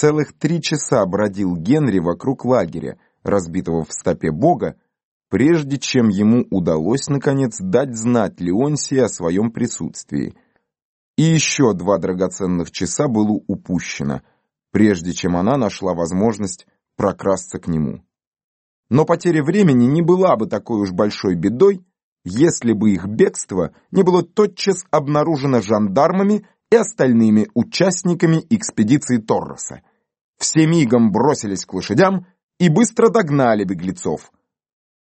Целых три часа бродил Генри вокруг лагеря, разбитого в стопе Бога, прежде чем ему удалось, наконец, дать знать Леонсии о своем присутствии. И еще два драгоценных часа было упущено, прежде чем она нашла возможность прокрасться к нему. Но потеря времени не была бы такой уж большой бедой, если бы их бегство не было тотчас обнаружено жандармами и остальными участниками экспедиции Торроса. Все мигом бросились к лошадям и быстро догнали беглецов.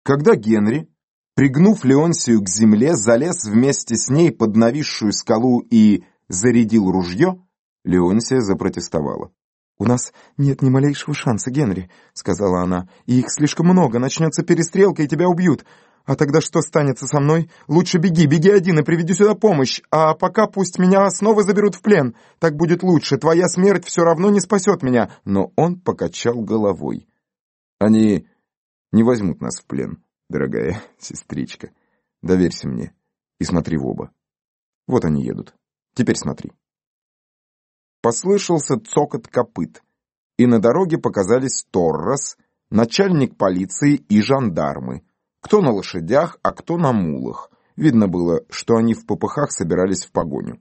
Когда Генри, пригнув Леонсию к земле, залез вместе с ней под нависшую скалу и зарядил ружье, Леонсия запротестовала. «У нас нет ни малейшего шанса, Генри», — сказала она, — «и их слишком много, начнется перестрелка, и тебя убьют. А тогда что станется со мной? Лучше беги, беги один и приведи сюда помощь, а пока пусть меня снова заберут в плен. Так будет лучше, твоя смерть все равно не спасет меня». Но он покачал головой. «Они не возьмут нас в плен, дорогая сестричка. Доверься мне и смотри в оба. Вот они едут. Теперь смотри». Послышался цокот копыт, и на дороге показались Торрос, начальник полиции и жандармы, кто на лошадях, а кто на мулах. Видно было, что они в попыхах собирались в погоню.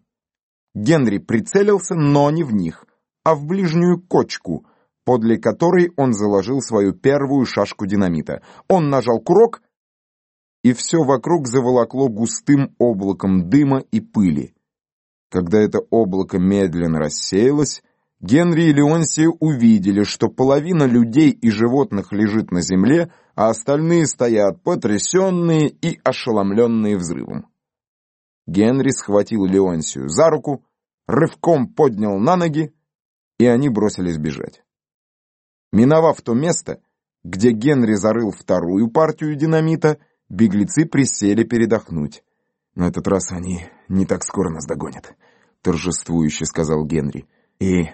Генри прицелился, но не в них, а в ближнюю кочку, подле которой он заложил свою первую шашку динамита. Он нажал курок, и все вокруг заволокло густым облаком дыма и пыли. Когда это облако медленно рассеялось, Генри и Леонсия увидели, что половина людей и животных лежит на земле, а остальные стоят потрясенные и ошеломленные взрывом. Генри схватил Леонсию за руку, рывком поднял на ноги, и они бросились бежать. Миновав то место, где Генри зарыл вторую партию динамита, беглецы присели передохнуть. «На этот раз они не так скоро нас догонят», — торжествующе сказал Генри. «И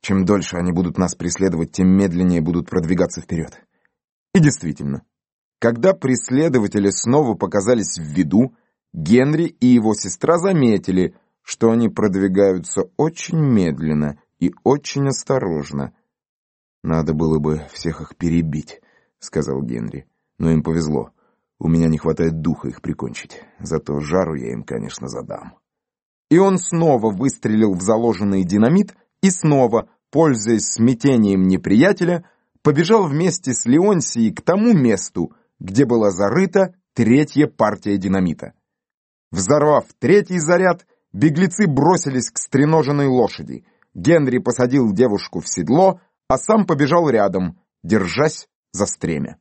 чем дольше они будут нас преследовать, тем медленнее будут продвигаться вперед. И действительно, когда преследователи снова показались в виду, Генри и его сестра заметили, что они продвигаются очень медленно и очень осторожно. «Надо было бы всех их перебить», — сказал Генри. «Но им повезло. У меня не хватает духа их прикончить. Зато жару я им, конечно, задам». И он снова выстрелил в заложенный динамит, и снова, пользуясь смятением неприятеля, побежал вместе с Леонсией к тому месту, где была зарыта третья партия динамита. Взорвав третий заряд, беглецы бросились к стреноженной лошади. Генри посадил девушку в седло, а сам побежал рядом, держась за стремя.